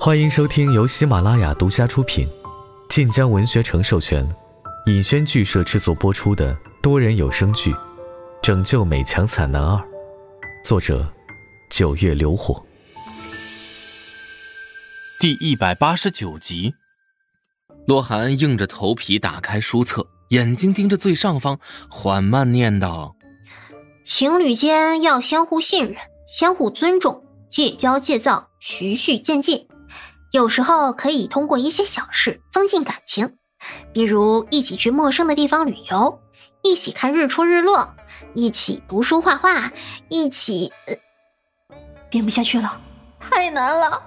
欢迎收听由喜马拉雅独家出品、晋江文学城授权、尹轩剧社制作播出的多人有声剧《拯救美强惨男二》，作者：九月流火，第一百八十九集。洛寒硬着头皮打开书册，眼睛盯着最上方，缓慢念道：“情侣间要相互信任，相互尊重，戒骄戒躁，循序渐进。”有时候可以通过一些小事增进感情，比如一起去陌生的地方旅游，一起看日出日落，一起读书画画，一起……呃，编不下去了，太难了。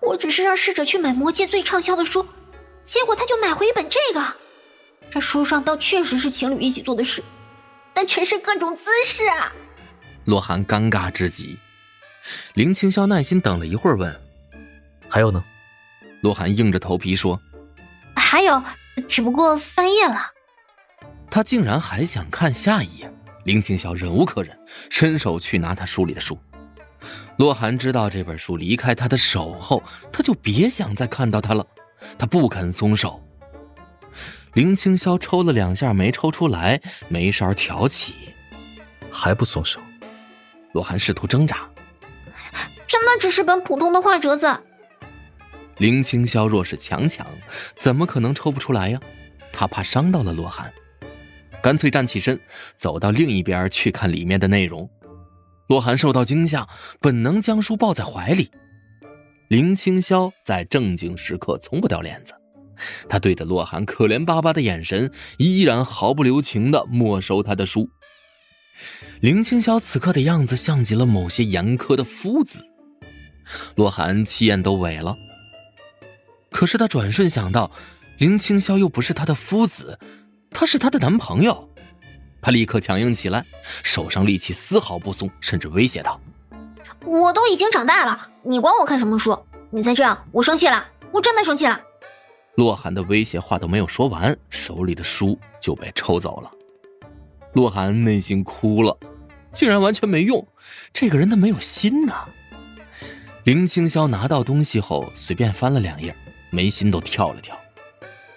我只是让侍者去买魔界最畅销的书，结果他就买回一本这个。这书上倒确实是情侣一起做的事，但全是各种姿势啊！洛寒尴尬至极。林青霄耐心等了一会儿，问。还有呢，洛寒硬着头皮说：“还有，只不过翻页了。”他竟然还想看下一页。林青霄忍无可忍，伸手去拿他书里的书。洛寒知道这本书离开他的手后，他就别想再看到他了。他不肯松手。林青霄抽了两下没抽出来，眉梢挑起，还不松手。洛寒试图挣扎，真的只是本普通的画折子。林青霄若是强抢，怎么可能抽不出来呀？他怕伤到了洛寒，干脆站起身，走到另一边去看里面的内容。洛寒受到惊吓，本能将书抱在怀里。林青霄在正经时刻从不掉链子，他对着洛寒可怜巴巴的眼神，依然毫不留情地没收他的书。林青霄此刻的样子像极了某些严苛的夫子。洛寒气焰都萎了。可是他转瞬想到，林清霄又不是他的夫子，他是他的男朋友。他立刻强硬起来，手上力气丝毫不松，甚至威胁道：“我都已经长大了，你管我看什么书？你再这样，我生气了，我真的生气了。”洛寒的威胁话都没有说完，手里的书就被抽走了。洛寒内心哭了，竟然完全没用，这个人他没有心呐。林青霄拿到东西后，随便翻了两页。眉心都跳了跳，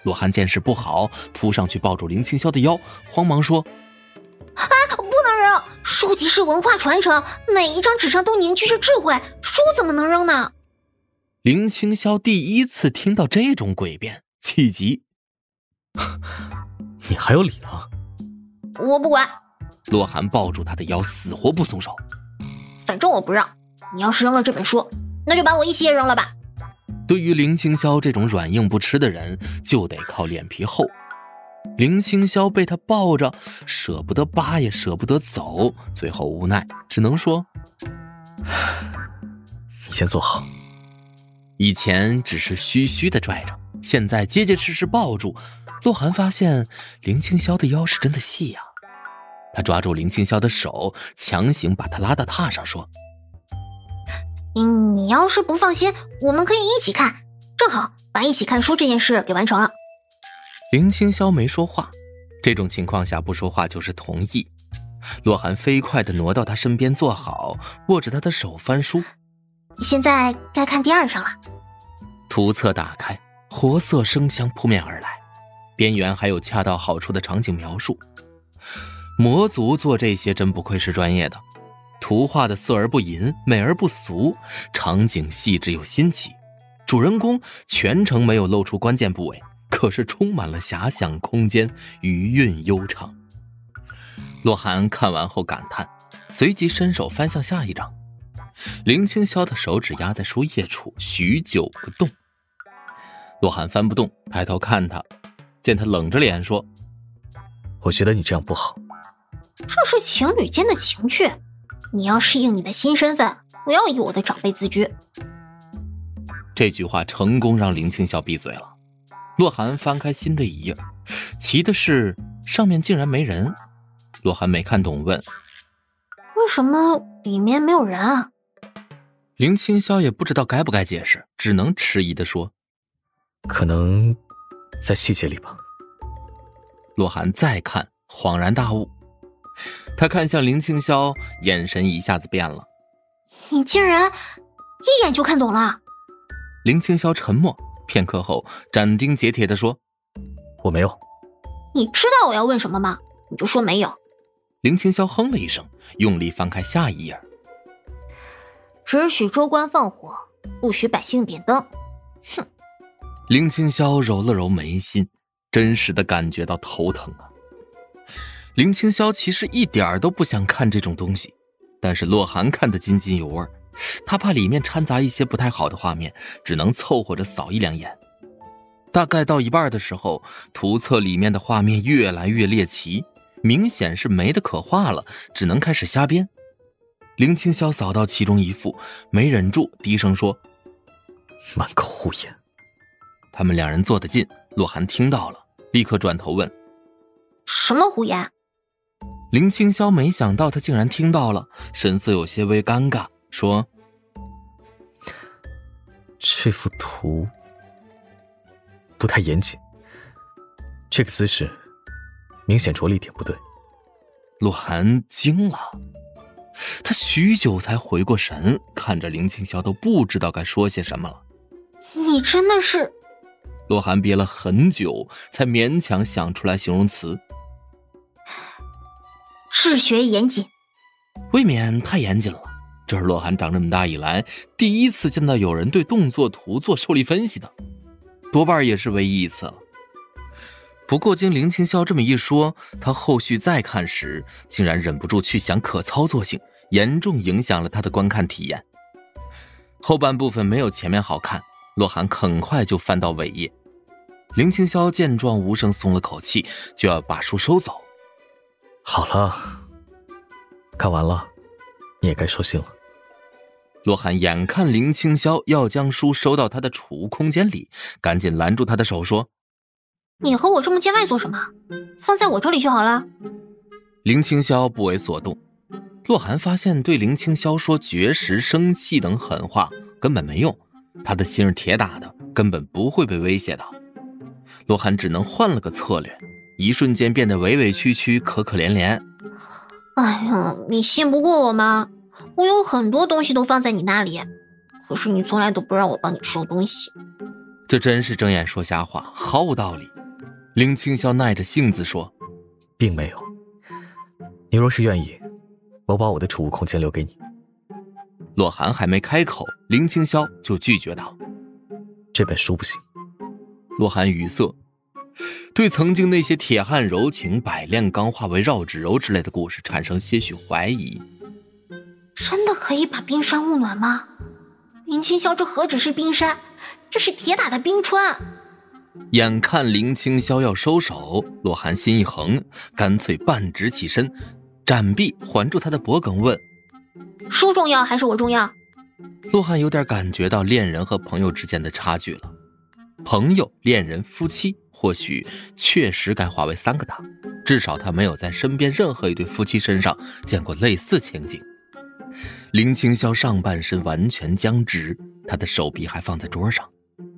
洛寒见势不好，扑上去抱住林青霄的腰，慌忙说：“啊，不能扔！书籍是文化传承，每一张纸上都凝聚着智慧，书怎么能扔呢？”林青霄第一次听到这种诡辩，气急：“你还有理啊？”我不管。洛寒抱住他的腰，死活不松手。反正我不让。你要是扔了这本书，那就把我一起也扔了吧。对于林青霄这种软硬不吃的人，就得靠脸皮厚。林青霄被他抱着，舍不得扒，也舍不得走，最后无奈只能说：“你先坐好。”以前只是虚虚的拽着，现在结结实实抱住。洛寒发现林青霄的腰是真的细呀，他抓住林青霄的手，强行把他拉到榻上，说。嗯，你要是不放心，我们可以一起看，正好把一起看书这件事给完成了。林青霄没说话，这种情况下不说话就是同意。洛寒飞快地挪到他身边坐好，握着他的手翻书。现在该看第二章了。图册打开，活色生香扑面而来，边缘还有恰到好处的场景描述。魔族做这些真不愧是专业的。图画的色而不淫，美而不俗，场景细致又新奇，主人公全程没有露出关键部位，可是充满了遐想空间，余韵悠长。洛寒看完后感叹，随即伸手翻向下一张。林青霄的手指压在书页处，许久不动。洛寒翻不动，抬头看他，见他冷着脸说：“我觉得你这样不好。这是情侣间的情趣。”你要适应你的新身份，不要以我的长辈自居。这句话成功让林青霄闭嘴了。洛寒翻开新的一页，奇的是上面竟然没人。洛寒没看懂，问：“为什么里面没有人啊？”林青霄也不知道该不该解释，只能迟疑的说：“可能在细节里吧。”洛寒再看，恍然大悟。他看向林青霄，眼神一下子变了。你竟然一眼就看懂了？林青霄沉默片刻后，斩钉截铁地说：“我没有。”你知道我要问什么吗？你就说没有。林青霄哼了一声，用力翻开下一页。只许州官放火，不许百姓点灯。哼！林青霄揉了揉眉心，真实的感觉到头疼啊。林青霄其实一点都不想看这种东西，但是洛寒看得津津有味，他怕里面掺杂一些不太好的画面，只能凑合着扫一两眼。大概到一半的时候，图册里面的画面越来越猎奇，明显是没得可画了，只能开始瞎编。林青霄扫到其中一幅，没忍住低声说：“满口胡言。”他们两人坐得近，洛寒听到了，立刻转头问：“什么胡言？”林青霄没想到他竟然听到了，神色有些微尴尬，说：“这幅图不太严谨，这个姿势明显着力点不对。”洛寒惊了，他许久才回过神，看着林青霄都不知道该说些什么了。你真的是？洛寒憋了很久，才勉强想出来形容词。治学严谨，未免太严谨了。这是洛寒长这么大以来第一次见到有人对动作图做受力分析的，多半也是唯一一次了。不过经林青霄这么一说，他后续再看时，竟然忍不住去想可操作性，严重影响了他的观看体验。后半部分没有前面好看，洛寒很快就翻到尾页。林青霄见状，无声松了口气，就要把书收走。好了，看完了，你也该收信了。洛寒眼看林青霄要将书收到他的储物空间里，赶紧拦住他的手说：“你和我这么见外做什么？放在我这里就好了。”林青霄不为所动。洛寒发现对林青霄说绝食、生气等狠话根本没用，他的心是铁打的，根本不会被威胁到。洛寒只能换了个策略。一瞬间变得委委屈屈、可可怜怜。哎呀，你信不过我吗？我有很多东西都放在你那里，可是你从来都不让我帮你收东西。这真是睁眼说瞎话，毫无道理。林青霄耐着性子说：“并没有。你若是愿意，我把我的储物空间留给你。”洛寒还没开口，林青霄就拒绝道：“这本书不行。”洛寒语塞。对曾经那些铁汉柔情、百炼钢化为绕指柔之类的故事产生些许怀疑。真的可以把冰山捂暖吗？林青霄，这何止是冰山，这是铁打的冰川。眼看林青霄要收手，洛寒心一横，干脆半直起身，展臂环住他的脖颈，问：“书重要还是我重要？”洛寒有点感觉到恋人和朋友之间的差距了。朋友、恋人、夫妻。或许确实该划为三个档，至少他没有在身边任何一对夫妻身上见过类似情景。林青霄上半身完全僵直，他的手臂还放在桌上，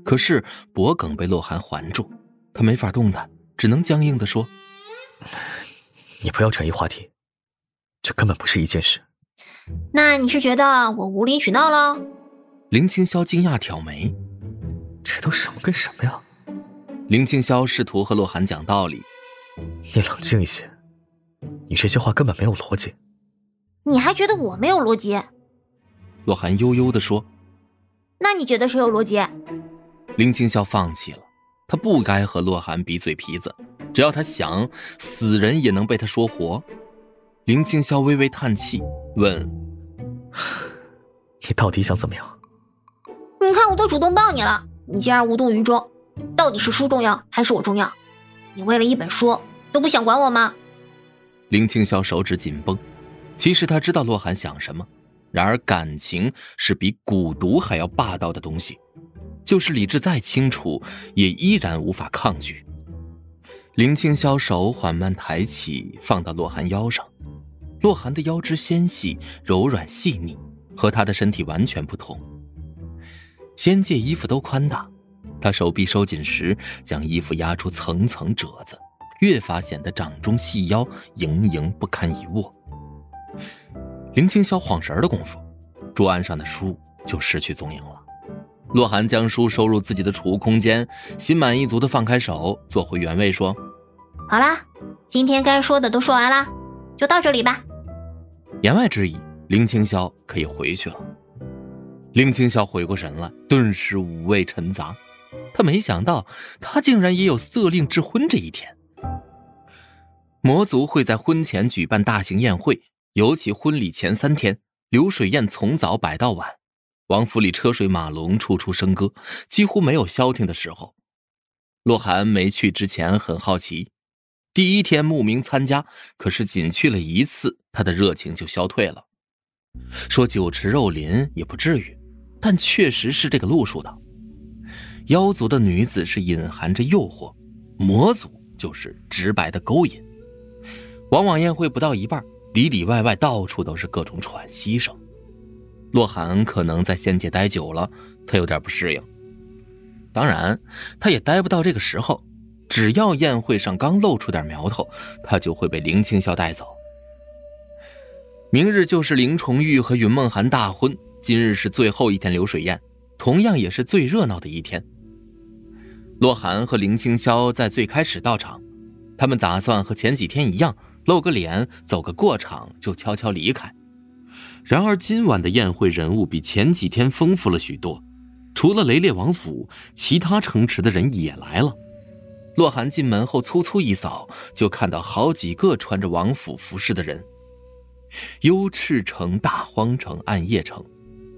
可是脖梗被洛寒环住，他没法动弹，只能僵硬地说：“你不要转移话题，这根本不是一件事。”那你是觉得我无理取闹了？林青霄惊讶挑眉：“这都什么跟什么呀？”林青霄试图和洛寒讲道理：“你冷静一些，你这些话根本没有逻辑。”你还觉得我没有逻辑？洛寒悠悠地说：“那你觉得谁有逻辑？”林青霄放弃了，他不该和洛寒比嘴皮子，只要他想，死人也能被他说活。林青霄微微叹气，问：“ 你到底想怎么样？”你看，我都主动抱你了，你竟然无动于衷。到底是书重要还是我重要？你为了一本书都不想管我吗？林青霄手指紧绷，其实他知道洛寒想什么，然而感情是比蛊毒还要霸道的东西，就是理智再清楚，也依然无法抗拒。林青霄手缓慢抬起，放到洛寒腰上。洛寒的腰肢纤细、柔软、细腻，和他的身体完全不同。仙界衣服都宽大。他手臂收紧时，将衣服压出层层褶子，越发显得掌中细腰盈盈不堪一握。林青霄晃神的功夫，桌案上的书就失去踪影了。洛寒将书收入自己的储物空间，心满意足的放开手，坐回原位，说：“好啦，今天该说的都说完啦，就到这里吧。”言外之意，林青霄可以回去了。林青霄回过神来，顿时五味陈杂。他没想到，他竟然也有色令智婚这一天。魔族会在婚前举办大型宴会，尤其婚礼前三天，流水宴从早摆到晚。王府里车水马龙，处处笙歌，几乎没有消停的时候。洛寒没去之前很好奇，第一天慕名参加，可是仅去了一次，他的热情就消退了。说酒池肉林也不至于，但确实是这个路数的。妖族的女子是隐含着诱惑，魔族就是直白的勾引。往往宴会不到一半，里里外外到处都是各种喘息声。洛寒可能在仙界待久了，他有点不适应。当然，他也待不到这个时候。只要宴会上刚露出点苗头，他就会被林青霄带走。明日就是林重玉和云梦寒大婚，今日是最后一天流水宴，同样也是最热闹的一天。洛寒和林青霄在最开始到场，他们打算和前几天一样，露个脸，走个过场，就悄悄离开。然而今晚的宴会人物比前几天丰富了许多，除了雷烈王府，其他城池的人也来了。洛寒进门后粗粗一扫，就看到好几个穿着王府服饰的人。幽赤城、大荒城、暗夜城，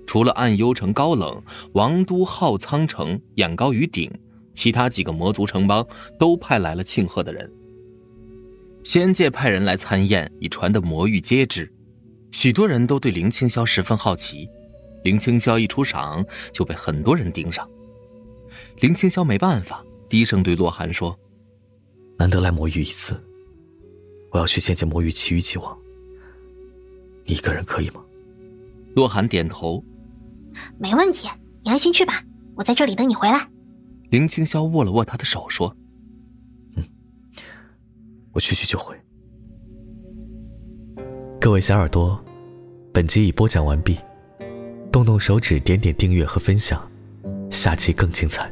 除了暗幽城高冷、王都浩苍城、眼高于顶，其他几个魔族城邦都派来了庆贺的人。仙界派人来参宴，已传得魔域皆知。许多人都对林青霄十分好奇，林青霄一出场就被很多人盯上。林青霄没办法，低声对洛寒说：“难得来魔域一次，我要去见见魔域其余几王。你一个人可以吗？”洛寒点头：“没问题，你安心去吧，我在这里等你回来。”林青霄握了握他的手说：“嗯，我去去就回。”各位小耳朵，本集已播讲完毕，动动手指点点订阅和分享，下期更精彩。